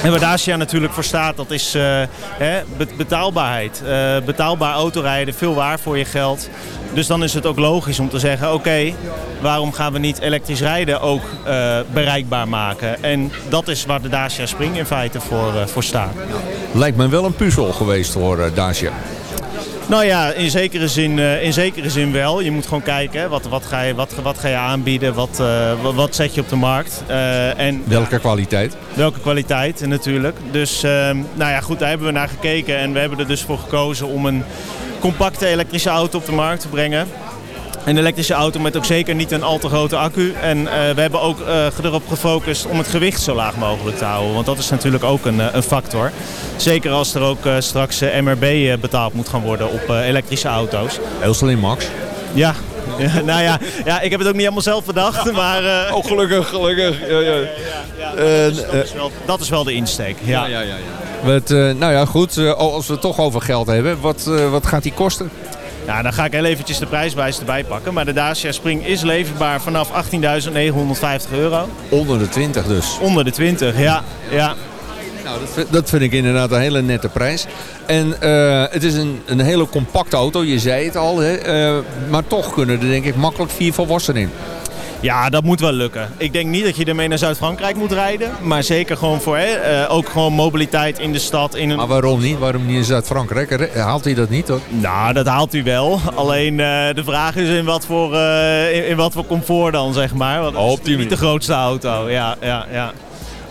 En waar Dacia natuurlijk voor staat, dat is eh, hè, be- betaalbaarheid. Eh, betaalbaar autorijden, veel waar voor je geld. Dus dan is het ook logisch om te zeggen, oké, waarom gaan we niet elektrisch rijden ook bereikbaar maken? En dat is waar de Dacia Spring in feite voor, eh, voor staat. Lijkt me wel een puzzel geweest voor eh, Dacia. Nou ja, in zekere zin, eh, in zekere zin wel. Je moet gewoon kijken, hè, wat, wat, ga, je, wat, wat ga je aanbieden, wat, eh, wat, wat zet je op de markt. Eh, en Welke kwaliteit? welke kwaliteit natuurlijk. Dus ehm, nou ja, goed, daar hebben we naar gekeken. En we hebben er dus voor gekozen om een compacte elektrische auto op de markt te brengen. Een elektrische auto met ook zeker niet een al te grote accu. En eh, we hebben ook eh, erop gefocust om het gewicht zo laag mogelijk te houden. Want dat is natuurlijk ook een, eh, een factor. Zeker als er ook straks MRB betaald moet gaan worden op elektrische auto's. Heel slim, Max. Ja. Ja, nou ja, ja, ik heb het ook niet allemaal zelf bedacht, maar... eh, Oh, gelukkig, gelukkig. Ja, ja. dat, is, dat, is wel, dat is wel de insteek, ja. ja, ja, nou ja, goed. eh, als we het toch over geld hebben, wat, wat gaat die kosten? Ja, dan ga ik heel eventjes de prijswijze erbij pakken. Maar de Dacia Spring is leverbaar vanaf 18.950 euro. Onder de 20 dus. Onder de 20, ja. ja. Nou, dat, vind- dat vind ik inderdaad een hele nette prijs. En eh, het is een, een hele compacte auto, je zei het al. Hè? eh, maar toch kunnen er denk ik makkelijk vier volwassenen in. Ja, dat moet wel lukken. Ik denk niet dat je ermee naar Zuid-Frankrijk moet rijden. Maar zeker gewoon voor hè, eh, ook gewoon mobiliteit in de stad. In een... Maar waarom niet? Waarom niet in Zuid-Frankrijk? Haalt hij dat niet hoor? Nou, dat haalt u wel. Alleen eh, de vraag is in wat, voor, eh, in, in wat voor comfort dan, zeg maar. Want het is niet de grootste auto. Ja, ja, ja.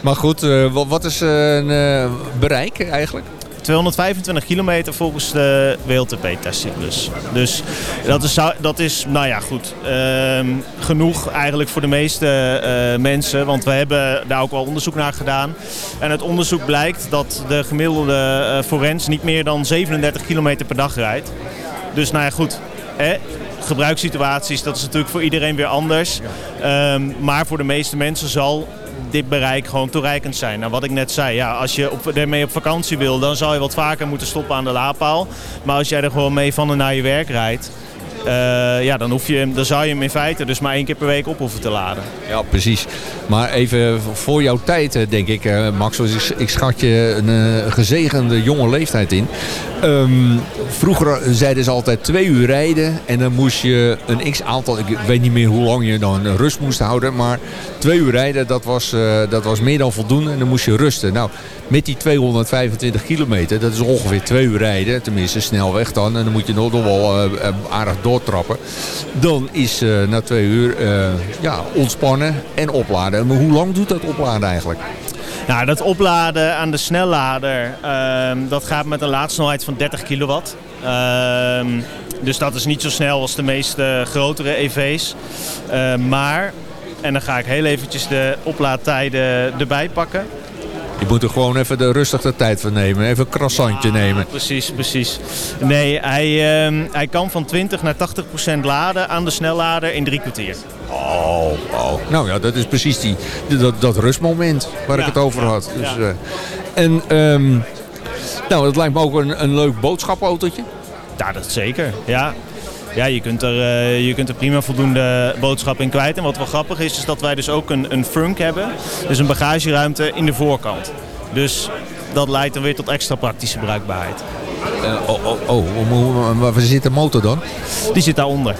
Maar goed, eh, wat, wat is een eh, bereik eigenlijk? 225 kilometer volgens de WLTP-testcyclus. Dus dat is, dat is, nou ja, goed, ehm, genoeg eigenlijk voor de meeste eh, mensen. Want we hebben daar ook wel onderzoek naar gedaan. En het onderzoek blijkt dat de gemiddelde eh, forens niet meer dan 37 kilometer per dag rijdt. Dus nou ja, goed. Hè? Gebruikssituaties, dat is natuurlijk voor iedereen weer anders. Ehm, maar voor de meeste mensen zal dit bereik gewoon toereikend zijn. Nou, wat ik net zei, ja, als je ermee op vakantie wil, dan zal je wat vaker moeten stoppen aan de laadpaal. Maar als jij er gewoon mee van en naar je werk rijdt, ja, dan, hoef je, dan zou je hem in feite dus maar één keer per week op hoeven te laden. Ja, precies. Maar even voor jouw tijd, eh, denk ik, eh, Max. ik, schat je een eh, gezegende jonge leeftijd in. Ehm, vroeger zeiden ze altijd twee uur rijden. En dan moest je een x aantal, ik weet niet meer hoe lang je dan rust moest houden. Maar twee uur rijden, dat was, eh, dat was meer dan voldoende. En dan moest je rusten. Nou, met die 225 kilometer, dat is ongeveer twee uur rijden. Tenminste, snelweg dan. En dan moet je nog wel eh, eh, aardig Dan is eh, na twee uur eh, ja, ontspannen en opladen. Maar hoe lang doet dat opladen eigenlijk? Nou, dat opladen aan de snellader, ehm, dat gaat met een laadsnelheid van 30 kilowatt. Ehm, dus dat is niet zo snel als de meeste grotere EV's. Ehm, maar, en dan ga ik heel eventjes de oplaadtijden erbij pakken. Je moet er gewoon even de rustige tijd van nemen. Even een croissantje nemen. Precies, precies. Nee, hij, ehm, hij kan van 20 naar 80 procent laden aan de snellader in drie kwartier. Oh, oh. Nou ja, dat is precies die, dat, dat rustmoment waar ik het over ja, had. Dus, eh, en ehm, nou, dat lijkt me ook een, een leuk boodschapautootje. Ja, dat zeker. Ja. Ja, je kunt, er, eh, je kunt er prima voldoende boodschap in kwijt. En wat wel grappig is, is dat wij dus ook een, een frunk hebben. Dus een bagageruimte in de voorkant. Dus dat leidt dan weer tot extra praktische bruikbaarheid. Eh, oh, oh, oh, waar zit de motor dan? Die zit daaronder.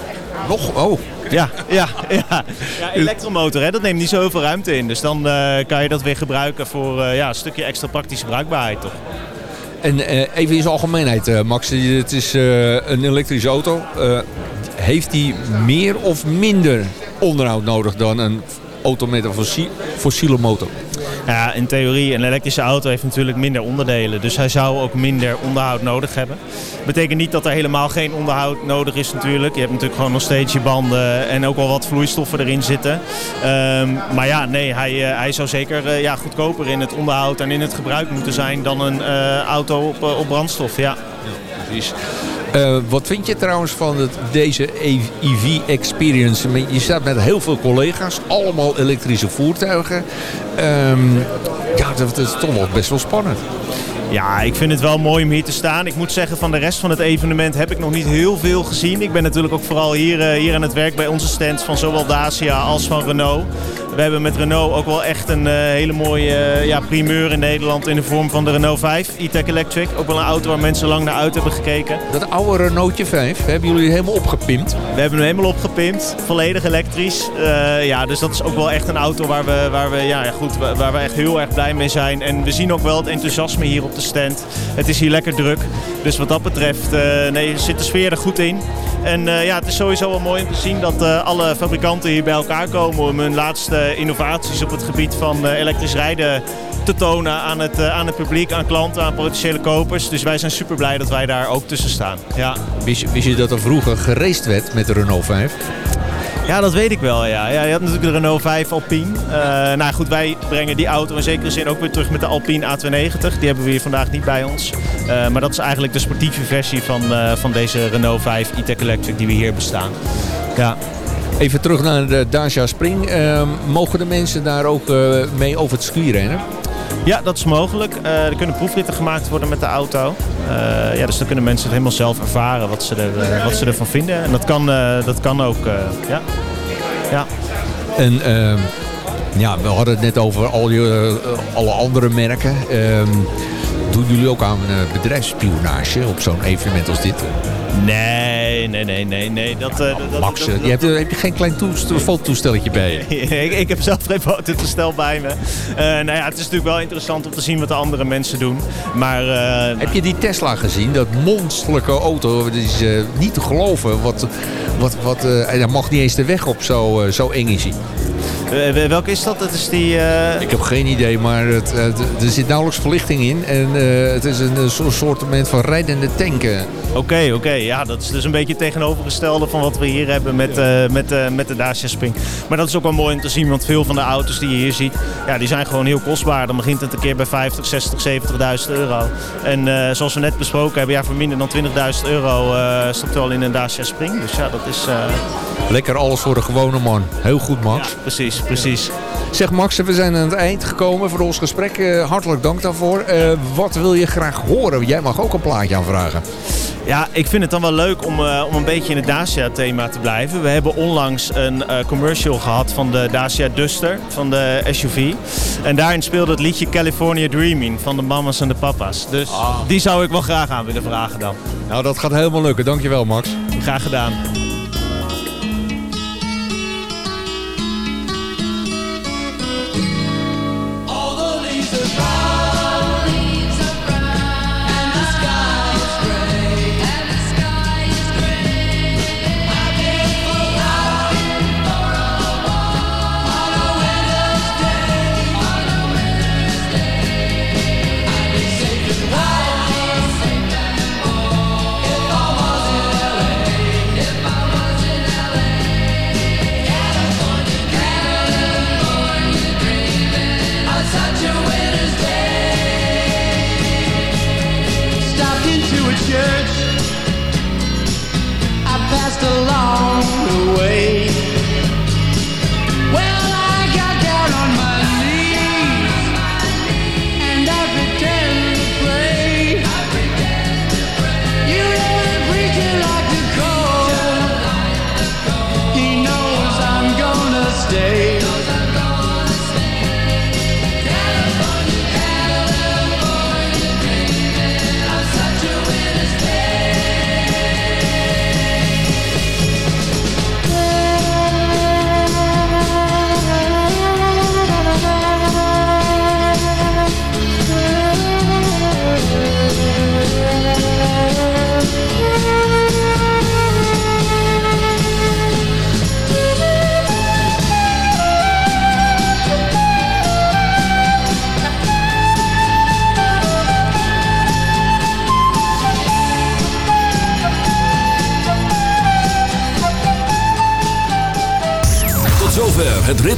Nog? Oh. Ja, ja, ja. ja elektromotor, hè, dat neemt niet zoveel ruimte in. Dus dan eh, kan je dat weer gebruiken voor ja, een stukje extra praktische bruikbaarheid toch. En eh, even in zijn algemeenheid, eh, Max. Het is eh, een elektrische auto. Heeft die meer of minder onderhoud nodig dan een auto met een fossie- fossiele motor? Ja, in theorie, een elektrische auto heeft natuurlijk minder onderdelen. Dus hij zou ook minder onderhoud nodig hebben. Betekent niet dat er helemaal geen onderhoud nodig is natuurlijk. Je hebt natuurlijk gewoon nog steeds je banden en ook wel wat vloeistoffen erin zitten. Ehm, maar ja, nee, hij, eh, hij zou zeker eh, ja, goedkoper in het onderhoud en in het gebruik moeten zijn dan een eh, auto op, op brandstof. Ja. Precies. Eh, wat vind je trouwens van het, deze EV-experience? Je staat met heel veel collega's, allemaal elektrische voertuigen. Ehm, ja, dat, dat is toch wel best wel spannend. Ja, ik vind het wel mooi om hier te staan. Ik moet zeggen, van de rest van het evenement heb ik nog niet heel veel gezien. Ik ben natuurlijk ook vooral hier, eh, hier aan het werk bij onze stands van zowel Dacia als van Renault. We hebben met Renault ook wel echt een eh, hele mooie eh, ja, primeur in Nederland in de vorm van de Renault 5 E-Tech Electric. Ook wel een auto waar mensen lang naar uit hebben gekeken. Dat oude Renaultje 5, hebben jullie helemaal opgepimpt? We hebben hem helemaal opgepimpt, volledig elektrisch. Eh, ja, dus dat is ook wel echt een auto waar we, waar, we, ja, goed, waar we echt heel erg blij mee zijn. En we zien ook wel het enthousiasme hier op de stand. Het is hier lekker druk. Dus wat dat betreft nee, zit de sfeer er goed in. En eh, ja, het is sowieso wel mooi om te zien dat eh, alle fabrikanten hier bij elkaar komen om hun laatste innovaties op het gebied van eh, elektrisch rijden te tonen aan het, aan het publiek, aan klanten, aan potentiële kopers. Dus wij zijn super blij dat wij daar ook tussen staan. Ja. Wist je, dat er vroeger geraced werd met de Renault 5? Ja, dat weet ik wel. Ja. Ja, je had natuurlijk de Renault 5 Alpine. Eh, nou goed, wij brengen die auto in zekere zin ook weer terug met de Alpine A290. Die hebben we hier vandaag niet bij ons. Eh, maar dat is eigenlijk de sportieve versie van, eh, van deze Renault 5 E-Tech Electric die we hier bestaan. Ja. Even terug naar de Dacia Spring. Ehm, mogen de mensen daar ook mee over het circuit rennen? Ja, dat is mogelijk. Eh, er kunnen proefritten gemaakt worden met de auto. Eh, ja, dus dan kunnen mensen het helemaal zelf ervaren wat ze, er, eh, wat ze ervan vinden. En dat kan, dat kan ook, ja. ja. En ehm, ja, we hadden het net over al je, alle andere merken. Ehm, doen jullie ook aan bedrijfsspionage op zo'n evenement als dit? Nee, nee, nee, nee, nee. Dat, eh, dat, dat- Max, dat- je hebt, heb je geen klein toest- fototoestelletje bij je? ik, ik heb zelf geen fototoestel bij me. Eh nou ja, het is natuurlijk wel interessant om te zien wat de andere mensen doen. Maar eh, Heb je die Tesla gezien? Dat monsterlijke auto. Dat is niet te geloven. Wat, wat, wat, en dat mag niet eens de weg op. Zo, zo eng is hij. Eh, welke is dat? Dat is die... eh, Ik heb geen idee, maar het, eh, er zit nauwelijks verlichting in. En eh, het is een, een soort van rijdende tanken. Oké, oké. Ja, dat is dus een beetje het tegenovergestelde van wat we hier hebben met, eh, met, eh, met de Dacia Spring. Maar dat is ook wel mooi om te zien, want veel van de auto's die je hier ziet, ja, die zijn gewoon heel kostbaar. Dan begint het een keer bij 50, 60, 70.000 euro. En eh, zoals we net besproken hebben, ja, voor minder dan 20.000 euro eh stapt wel in een Dacia Spring. Dus ja, dat is... eh, Lekker alles voor de gewone man. Heel goed, Max. Precies, precies. Zeg Max, we zijn aan het eind gekomen voor ons gesprek. Eh, hartelijk dank daarvoor. Eh, wat wil je graag horen? Jij mag ook een plaatje aanvragen. Ja, ik vind het dan wel leuk om, eh, om een beetje in het Dacia-thema te blijven. We hebben onlangs een commercial gehad van de Dacia Duster, van de SUV. En daarin speelde het liedje California Dreaming van de mama's en de papa's. Dus die zou ik wel graag aan willen vragen dan. Nou, dat gaat helemaal lukken. Dankjewel, Max. Graag gedaan.